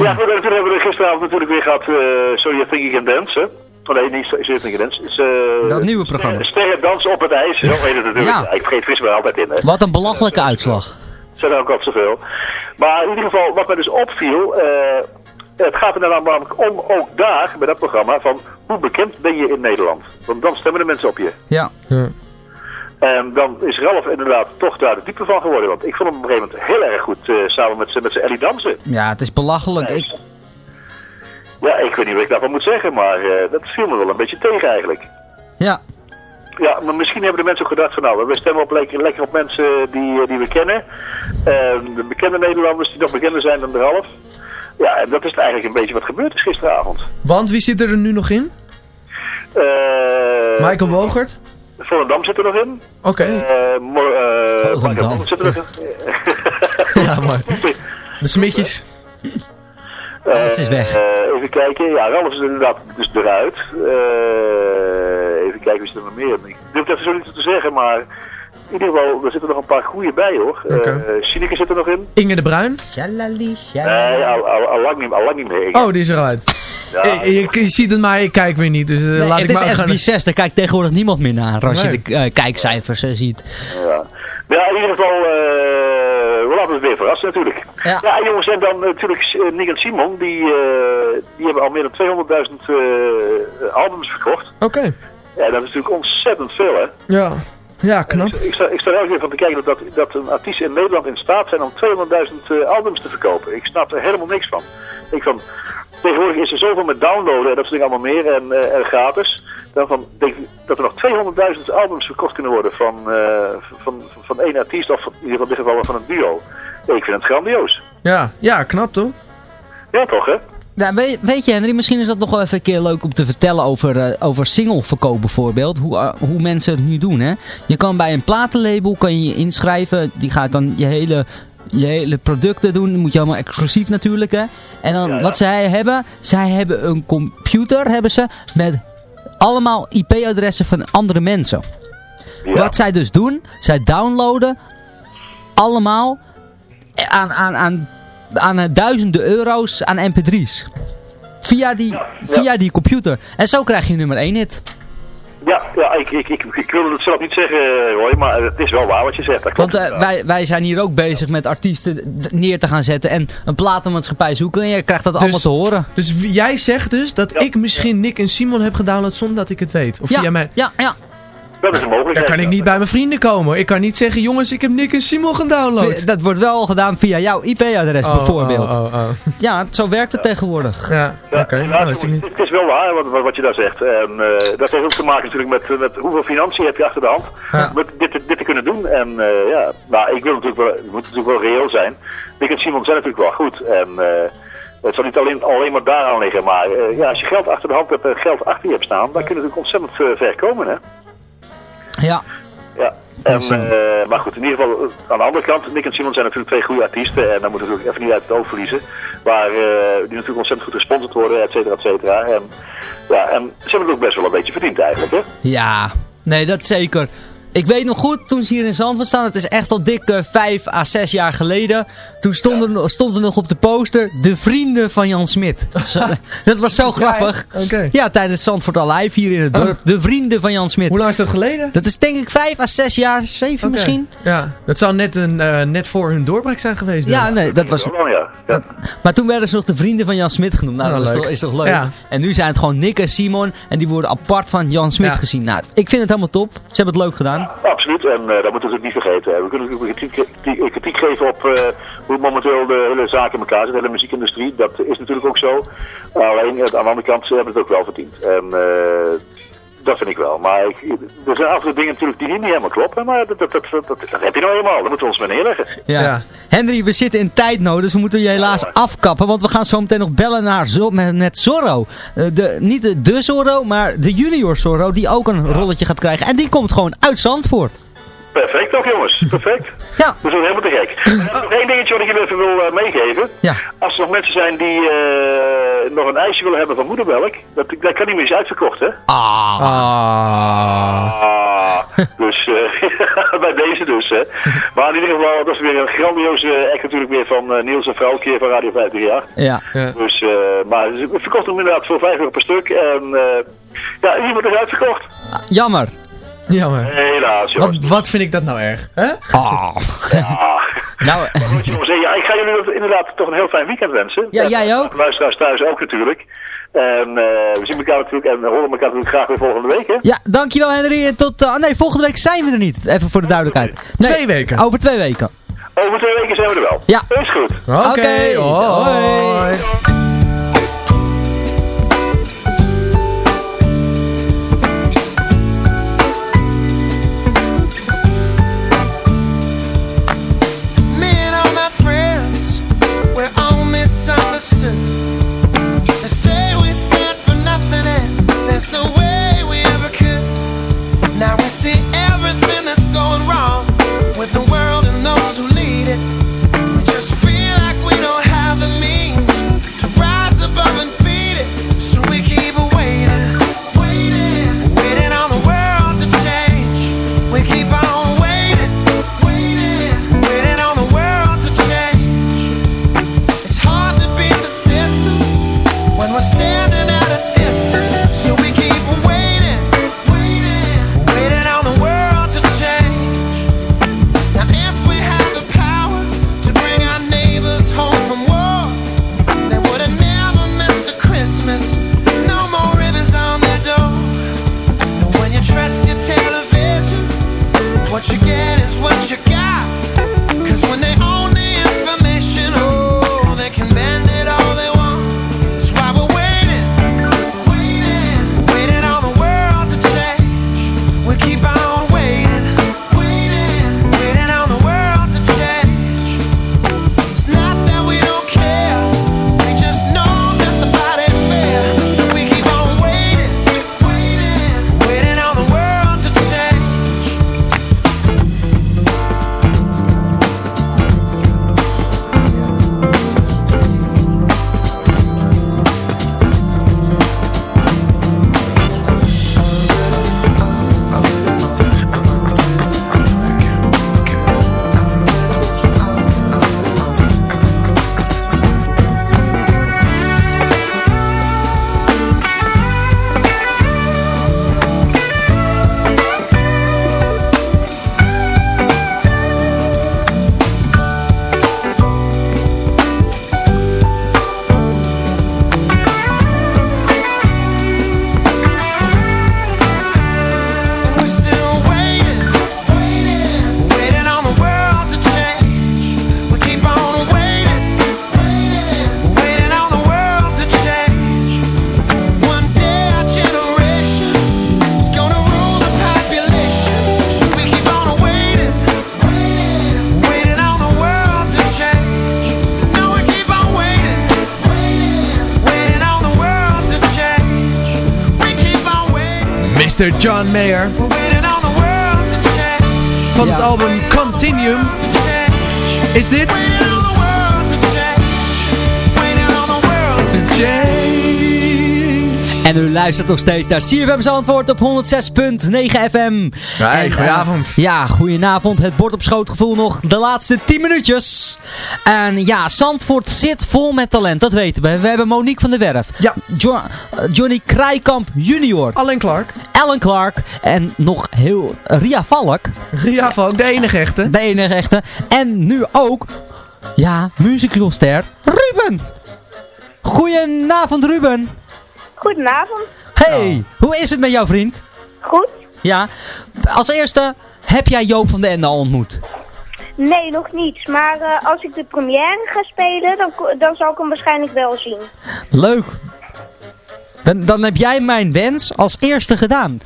Ja, goed, en toen hebben we gisteravond natuurlijk weer gehad eh So You Think You Can Dance, hè? Oh nee, niet So You Think You Can Dance. Is, eh, Dat nieuwe programma. Sterren dansen op het ijs. Zo heet het natuurlijk. Ja. Ja. Ik vergeet vis er altijd in, hè. Wat een belachelijke uitslag. zijn er ook al zoveel. Maar in ieder geval, wat mij dus opviel, eh, het gaat er dan namelijk om, ook daar, bij dat programma, van hoe bekend ben je in Nederland? Want dan stemmen de mensen op je. Ja. En dan is Ralf inderdaad toch daar de type van geworden. Want ik vond hem op een gegeven moment heel erg goed eh, samen met, z'n- met zijn Ellie dansen. Ja, het is belachelijk. Ik, Ja, ik weet niet wat ik daarvan moet zeggen, maar eh, dat viel me wel een beetje tegen eigenlijk. ja. Ja, maar misschien hebben de mensen ook gedacht van nou, we stemmen op lekker, lekker op mensen die, eh, die we kennen. En de bekende Nederlanders die nog bekender zijn dan de Ralf. Ja, en dat is eigenlijk een beetje wat gebeurd is gisteravond. Want wie zit er nu nog in? Eh Michael Wogert? Volendam zit er nog in. Oké. Eh Mo- eh, Volendam. Michael zit er nog in. Ja, *laughs* maar. De smitjes. Alles is weg. Eh, even kijken. Ja, Ralf is inderdaad dus eruit. Eh, even kijken wie zit er nog meer. Ik durf even zo niet te zeggen, maar in ieder geval, er zitten nog een paar goede bij hoor. Eh, Sineke zit er nog in. Inge de Bruin? Shalali, Nee, al, al, al, lang niet, al lang niet meer. Oh, die is eruit. Ja. Je, je- je ziet het maar, ik kijk weer niet. Dus eh, Nee, laat het ik maar is gaan. SB6, daar kijkt tegenwoordig niemand meer naar als Nee. je de eh, kijkcijfers ziet. Ja. Ja, in ieder geval, eh, we laten het weer verrassen natuurlijk. Ja. jongens, en dan natuurlijk Nick en Simon, die, eh, die hebben al meer dan 200.000 eh, albums verkocht. Oké. Ja, dat is natuurlijk ontzettend veel, hè. Ja. Ja, knap. Ik sta, ik sta er elke keer van te kijken dat, dat, een artiest in Nederland in staat zijn om 200.000 eh, albums te verkopen. Ik snap er helemaal niks van. Ik van, tegenwoordig is er zoveel met downloaden en dat soort dingen allemaal meer en, eh, en gratis. Dan van, denk ik dat er nog 200.000 albums verkocht kunnen worden van, eh, van, van, van één artiest of in ieder geval in dit geval van een duo. Ik vind het grandioos. Ja, ja, knap toch? Ja, toch hè? Ja, weet, weet je Henry, misschien is dat nog wel even een keer leuk om te vertellen over, eh, over singleverkoop bijvoorbeeld. Hoe, eh, hoe mensen het nu doen hè. Je kan bij een platenlabel kan je je inschrijven. Die gaat dan je hele, je hele producten doen. Dat moet je allemaal exclusief natuurlijk hè. En dan wat zij hebben, zij hebben een computer hebben ze met allemaal IP-adressen van andere mensen. Wat zij dus doen, zij downloaden allemaal aan, aan, aan, aan eh, duizenden euro's aan mp3's. Via die, via die computer. En zo krijg je nummer 1 hit. Ja, ja ik, ik, ik, ik wilde het zelf niet zeggen, Roy, maar het is wel waar wat je zegt. Dat klopt Want eh, wij, wij zijn hier ook bezig met artiesten neer te gaan zetten en een platenmaatschappij zoeken. En je krijgt dat allemaal te horen. Dus jij zegt dus dat ik misschien Nick en Simon heb gedownload zonder dat ik het weet. Of Ja, via mij. ja, ja. Dat is een Dan mogelijkheid. kan ik niet bij mijn vrienden komen. Ik kan niet zeggen, jongens, ik heb Nick en Simon gedownload. Dat wordt wel gedaan via jouw IP-adres Oh, bijvoorbeeld. oh, oh, oh. Ja, zo werkt het tegenwoordig. Ja, oké. Ja, Nou, niet. Het is wel waar wat, wat, wat je daar zegt. En eh, dat heeft ook te maken natuurlijk met, met hoeveel financiën heb je achter de hand Ja. om dit, te- dit te kunnen doen. En eh, ja, nou, ik wil natuurlijk wel, het moet natuurlijk wel reëel zijn. Nick en Simon zijn natuurlijk wel goed. En eh, het zal niet alleen, alleen maar daaraan liggen. Maar eh, ja, als je geld achter de hand hebt en geld achter je hebt staan, dan kun je natuurlijk ontzettend ver komen. Hè? Ja. Ja, en, eh, maar goed, in ieder geval, eh, aan de andere kant, Nick en Simon zijn natuurlijk twee goede artiesten. En daar moeten we natuurlijk even niet uit het oog verliezen. Maar eh, die natuurlijk ontzettend goed gesponsord worden, et cetera, et cetera. En, ja, en ze hebben het ook best wel een beetje verdiend eigenlijk, hè? Ja, nee, dat zeker. Ik weet nog goed, toen ze hier in Zandvoort staan, het is echt al dik eh, vijf à zes jaar geleden. Toen stond, er, stond er nog op de poster, de vrienden van Jan Smit. *laughs* Dat, was zo grappig. Ja, tijdens Zandvoort Alive hier in het dorp. De vrienden van Jan Smit. Hoe lang is dat geleden? Dat is denk ik vijf à zes jaar, zeven misschien. Ja, dat zou net, een, eh, net voor hun doorbraak zijn geweest. Ja, dan. nee, dat was... Oh, ja. Maar toen werden ze nog de vrienden van Jan Smit genoemd. Nou, Nou, dat is toch, is toch leuk. Ja. En nu zijn het gewoon Nick en Simon. En die worden apart van Jan Smit Ja. gezien. Nou, ik vind het helemaal top. Ze hebben het leuk gedaan. Absoluut, en eh, dat moeten we natuurlijk niet vergeten. We kunnen natuurlijk kritiek, kritiek, kritiek geven op eh, hoe momenteel de hele zaak in elkaar zit, de hele muziekindustrie. Dat is natuurlijk ook zo. Alleen, eh, aan de andere kant, ze hebben het ook wel verdiend. En eh, dat vind ik wel. Maar ik, er zijn af en toe dingen natuurlijk die niet helemaal kloppen, maar dat, dat, dat, dat, dat, dat heb je nou eenmaal. Daar moeten we ons mee neerleggen. Ja. Ja. Henry, we zitten in tijdnood, dus we moeten je helaas afkappen. Want we gaan zo meteen nog bellen naar Zo met, met Zorro. Eh, de, niet de, de Zorro, maar de junior Zorro, die ook een rolletje gaat krijgen. En die komt gewoon uit Zandvoort. Perfect toch jongens, *laughs* perfect. Ja. We zijn helemaal te gek. En nog één dingetje wat ik jullie even wil eh, meegeven. Ja. Als er nog mensen zijn die eh, nog een ijsje willen hebben van moedermelk, dat, dat kan niet meer eens uitverkocht hè. Ah. Ah. Ah, dus eh, *laughs* bij deze dus hè. Maar in ieder geval, dat is weer een grandioze act natuurlijk weer van eh, Niels en Vrouwkeer van Radio 50 jaar. Ja. Ja. Dus, eh, maar ze verkocht hem inderdaad voor 5 euro per stuk en eh, ja, iemand is uitverkocht. Jammer. Jammer. Helaas Wat, jongens. wat vind ik dat nou erg? Hè? Ah. Ja. *laughs* Nou, Goed, jongens, ja, ik ga jullie dat inderdaad toch een heel fijn weekend wensen. Ja, jij ook. De Luisteraars thuis ook natuurlijk. En eh, we zien elkaar natuurlijk en horen elkaar natuurlijk graag weer volgende week, hè? ja, dankjewel Henry. En Tot, eh, nee, volgende week zijn we er niet. Even voor de duidelijkheid. Nee, Twee weken. Over twee weken. Over twee weken zijn we er wel. Ja. Is goed. Oké, hoi. No John Mayer Waiting on the world to change, van het album Continuum is dit. En u luistert nog steeds naar CFM antwoord op 106.9 FM. Hey, En, goedenavond. eh, ja, goedenavond. Het bord op schoot gevoel nog de laatste 10 minuutjes. En ja, Zandvoort zit vol met talent, dat weten we. We hebben Monique van der Werf. Ja. Jo- eh, Johnny Krijkamp junior. Alan Clark. Alan Clark. En nog heel Ria Valk. Ria Valk, de enige echte. De enige echte. En nu ook, ja, musicalster Ruben. Goedenavond Ruben. Goedenavond. Hey, hoe is het met jouw vriend? Goed? Ja, als eerste, heb jij Joop van den Ende al ontmoet? Nee, nog niet. Maar eh, als ik de première ga spelen, dan, dan zal ik hem waarschijnlijk wel zien. Leuk. Dan, dan heb jij mijn wens als eerste gedaan.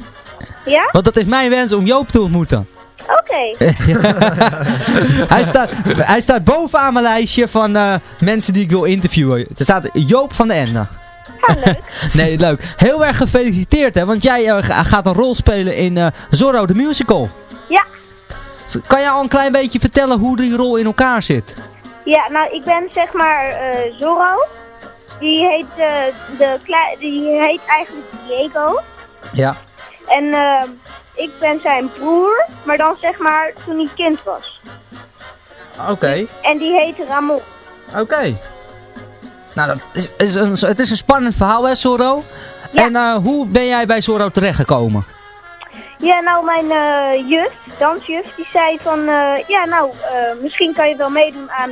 Ja? Want dat is mijn wens om Joop te ontmoeten. Oké. *laughs* hij, staat, hij staat bovenaan mijn lijstje van eh, mensen die ik wil interviewen. Er staat Joop van den Ende. *laughs* nee, leuk. Heel erg gefeliciteerd, hè. Want jij eh, ga- gaat een rol spelen in eh, Zorro the Musical. Ja. Kan jij al een klein beetje vertellen hoe die rol in elkaar zit? Ja, nou, ik ben zeg maar Zorro. Die heet, eh, de die heet eigenlijk Diego. Ja. En eh, ik ben zijn broer, maar dan zeg maar toen hij kind was. Oké. En die heet Ramon. Oké. Nou, dat is, is een, het is een spannend verhaal, hè, Zorro? En eh, hoe ben jij bij Zorro terechtgekomen? Ja, nou, mijn juf, dansjuf, die zei van... ja, nou, misschien kan je wel meedoen aan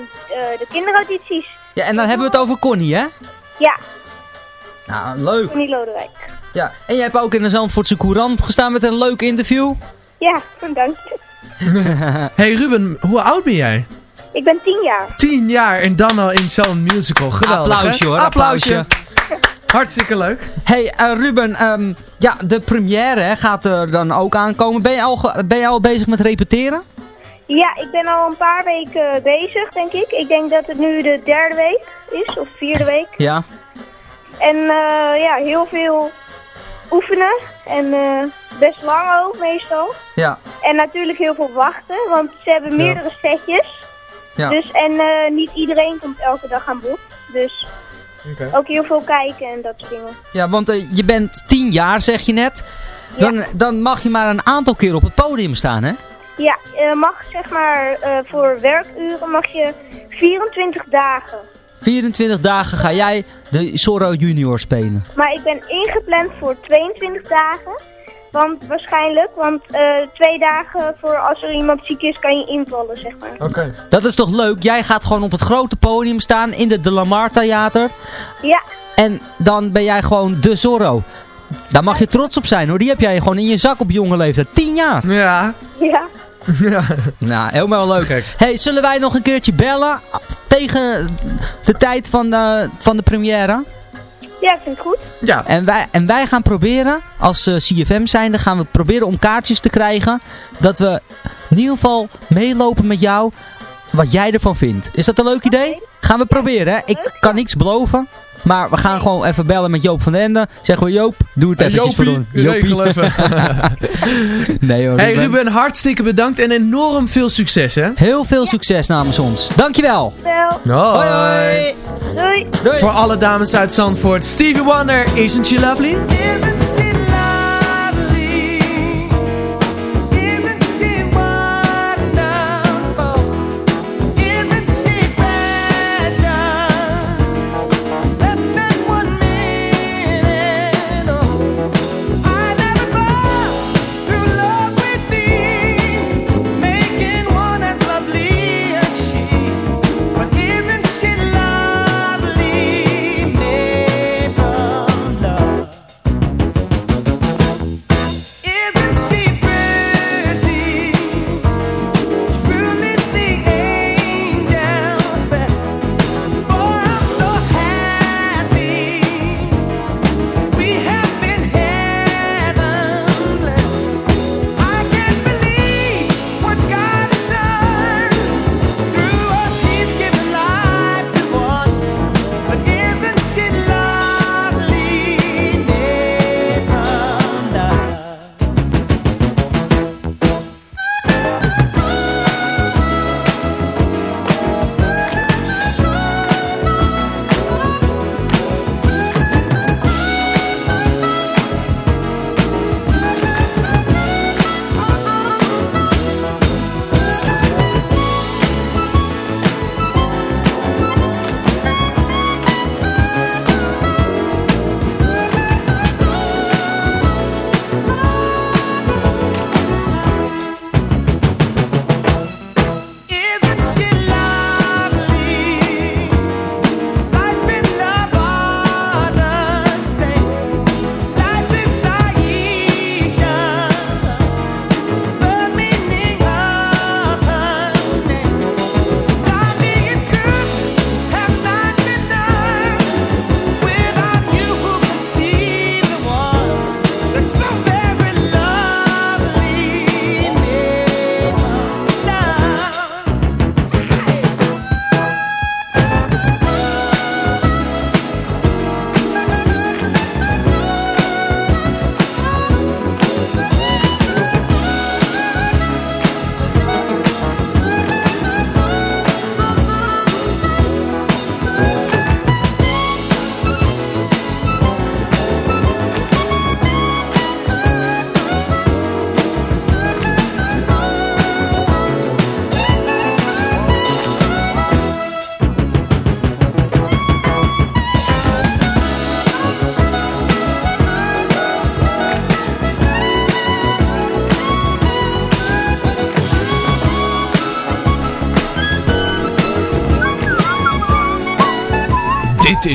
de kinderaudities. Ja, en dan hebben we het over Connie, hè? Ja, Nou, leuk. Lodewijk. Ja, en jij hebt ook in de Zandvoortse Courant gestaan met een leuk interview. Ja, dank je. *laughs* hey Ruben, hoe oud ben jij? Ik ben tien jaar. Tien jaar en dan al in zo'n musical. Geweldig, Applausje hè? hoor, Applausje. applausje. Hartstikke leuk. Hey eh, Ruben, ehm, ja, de première hè, gaat er dan ook aankomen. Ben je, al ben je al bezig met repeteren? Ja, ik ben al een paar weken bezig, denk ik. Ik denk dat het nu de derde week is, of vierde week. Ja. En eh, ja, heel veel oefenen. En eh, best lang ook, meestal. Ja. En natuurlijk heel veel wachten, want ze hebben Ja. meerdere setjes. Ja. Dus, en eh, niet iedereen komt elke dag aan bod. Dus ook heel veel kijken en dat soort dingen. Ja, want je bent tien jaar, zeg je net. Dan, dan mag je maar een aantal keer op het podium staan, hè? Ja, je mag zeg maar eh, voor werkuren mag je 24 dagen. 24 dagen ga jij de Zorro Junior spelen. Maar ik ben ingepland voor 22 dagen. Want waarschijnlijk, want eh, twee dagen voor als er iemand ziek is, kan je invallen, zeg maar. Oké. Dat is toch leuk? Jij gaat gewoon op het grote podium staan in de De Lamar Theater. Ja, En dan ben jij gewoon de Zorro. Daar mag je trots op zijn hoor. Die heb jij gewoon in je zak op jonge leeftijd. 10 jaar. Ja. ja. *laughs* ja. Nou, helemaal leuk. Hey, zullen wij nog een keertje bellen? Tegen de tijd van de, van de première? Ja, vind ik goed. Ja. En wij, en wij gaan proberen, als eh, CFM zijnde, gaan we proberen om kaartjes te krijgen. Dat we in ieder geval meelopen met jou, wat jij ervan vindt. Is dat een leuk idee? Gaan we proberen, hè? Ik kan niks beloven. Maar we gaan gewoon even bellen met Joop van den Ende. Zeggen we, Joop, doe het eventjes voor ons. Jopie, regel even. *laughs* nee hoor, Hey Ruben, hartstikke bedankt en enorm veel succes hè. Heel veel succes namens ons. Dankjewel. Wel. Hoi hoi. Doei. Voor alle dames uit Zandvoort, Stevie Wonder, Isn't She Lovely?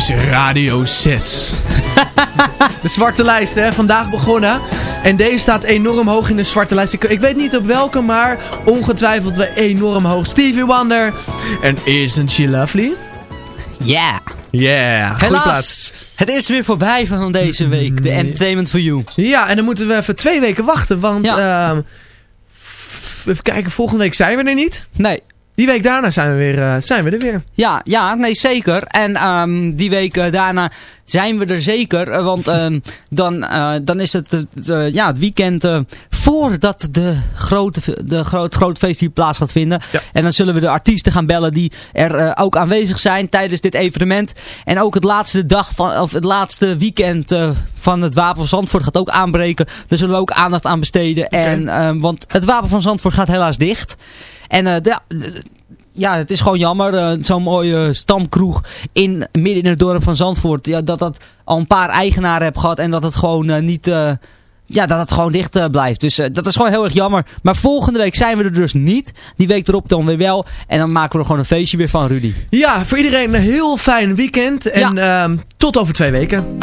Is Radio 6. *laughs* de zwarte lijst, hè, vandaag begonnen. En deze staat enorm hoog in de zwarte lijst. Ik, ik weet niet op welke, maar ongetwijfeld wel enorm hoog. Stevie Wonder. En Isn't She Lovely? Ja. Yeah, goede Helaas. Het is weer voorbij van deze week. De Entertainment for You. Ja, en dan moeten we even twee weken wachten, want... ehm, f- even kijken, volgende week zijn we er niet. Nee. Die week daarna zijn we, weer, eh, zijn we er weer. Ja, ja, nee zeker. En ehm, die week eh, daarna zijn we er zeker. eh, want *laughs* ehm, dan, dan is het, ja, het weekend voordat de grote, de groot, groot feest hier plaats gaat vinden. En dan zullen we de artiesten gaan bellen die er ook aanwezig zijn tijdens dit evenement. En ook het laatste dag van, of het laatste weekend van het Wapen van Zandvoort gaat ook aanbreken. Daar zullen we ook aandacht aan besteden. En, ehm, want het Wapen van Zandvoort gaat helaas dicht. En eh, ja, ja, het is gewoon jammer. eh, Zo'n mooie stamkroeg in, midden in het dorp van Zandvoort. Ja, dat dat al een paar eigenaren heeft gehad. En dat het gewoon eh, niet... ja, dat het gewoon dicht blijft. Dus dat is gewoon heel erg jammer. Maar volgende week zijn we er dus niet. Die week erop dan weer wel. En dan maken we er gewoon een feestje weer van, Rudy. Ja, voor iedereen een heel fijn weekend. En ehm, tot over twee weken.